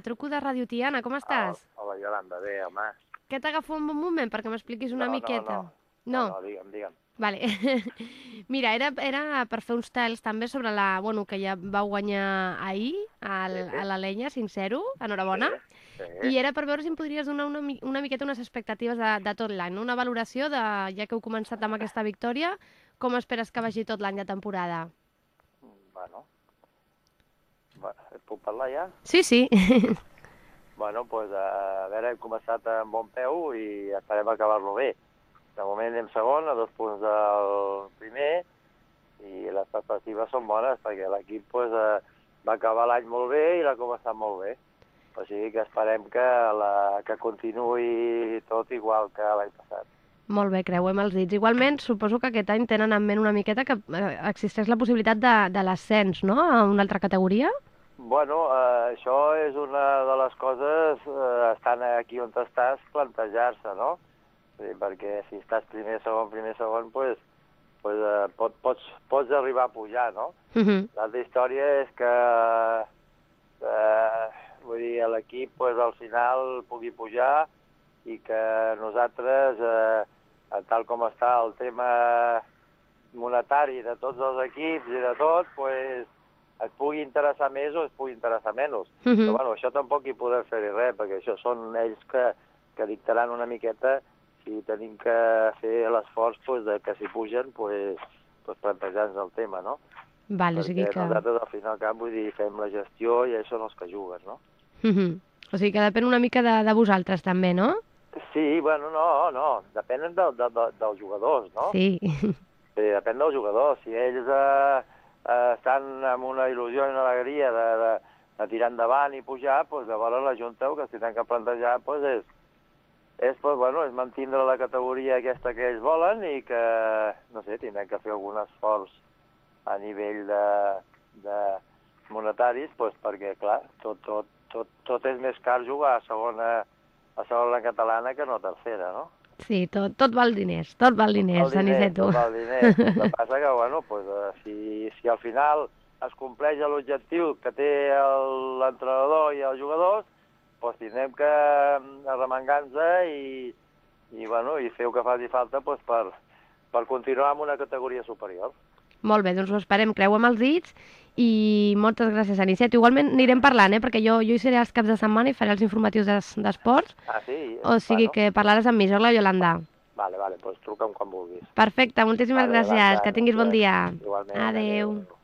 Truco de Ràdio Tiana, com estàs? Hola, hola, Iolanda, bé, home. Que t'agafo un bon moment perquè m'expliquis una no, miqueta? No, no, no, no, digue'm, digue'm. Vale. Mira, era, era per fer uns tals també sobre la... Bueno, que ja vau guanyar ahir al, Sí, sí. a la Lenya 5-0, enhorabona. Sí, I era per veure si em podries donar una, una miqueta unes expectatives de, de tot l'any, una valoració de, ja que heu començat amb aquesta victòria, com esperes que vagi tot l'any de temporada? Puc parlar ja? Sí, sí. Bueno, doncs, a veure, hem començat amb bon peu i esperem acabar-lo bé. De moment anem segon, a dos punts del primer, i les perspectives són bones, perquè l'equip doncs, eh, va acabar l'any molt bé i l'ha començat molt bé. O sigui que esperem que, la, que continuï tot igual que l'any passat. Molt bé, creuem els dits. Igualment, suposo que aquest any tenen en ment una miqueta que eh, existeix la possibilitat de, de l'ascens, no?, a una altra categoria? Bueno, eh, això és una de les coses, eh, estant aquí on estàs, plantejar-se, no? Sí, perquè si estàs primer, segon, primer, segon, pues, pues, eh, pot, pots, pots arribar a pujar, no? Uh -huh. L'altra història és que eh, vull dir, l'equip pues, al final pugui pujar i que nosaltres, eh, tal com està el tema monetari de tots els equips i de tot, pues, et pugui interessar més o et pugui interessar menys. Uh Però -huh. bueno, això tampoc hi podem fer-hi res, perquè això són ells que, que dictaran una miqueta si tenim que fer l'esforç pues, de que si pugen, pues, pues plantejar-nos el tema, no? Vale, o sigui Perquè que... nosaltres al final cap, vull dir, fem la gestió i ells són els que juguen, no? Uh -huh. O sigui que depèn una mica de, de vosaltres també, no? Sí, bueno, no, no, depenen de, de, de, dels jugadors, no? Sí. Sí, depèn dels jugadors. Si ells eh, eh, estan amb una il·lusió i una alegria de, de, de tirar endavant i pujar, doncs llavors la Junta el que es tindran que plantejar doncs és, és, pues, bueno, és mantindre la categoria aquesta que ells volen i que, no sé, tindran que fer algun esforç a nivell de, de monetaris, doncs, perquè, clar, tot, tot, tot, tot és més car jugar a segona, a segona catalana que no a tercera, no? Sí, tot, tot val diners, tot val diners, el diner, Aniceto. tot el diner. El que passa que, bueno, pues, eh, si, si al final es compleix l'objectiu que té l'entrenador i els jugadors, pues, tindrem que mm, arremengar-nos i, i, bueno, i fer el que faci falta pues, per, per continuar amb una categoria superior. Molt bé, doncs ho esperem, creuem els dits i moltes gràcies, Aniceto. Igualment anirem parlant, eh? perquè jo, jo hi seré els caps de setmana i faré els informatius d'es- d'esports, Ah, sí? o sigui bueno, que parlaràs amb mi, jo la Yolanda. Vale, vale, pues truca'm quan vulguis. Perfecte, moltíssimes Vale, gràcies, que tinguis bon dia. Igualment. Adeu. adéu.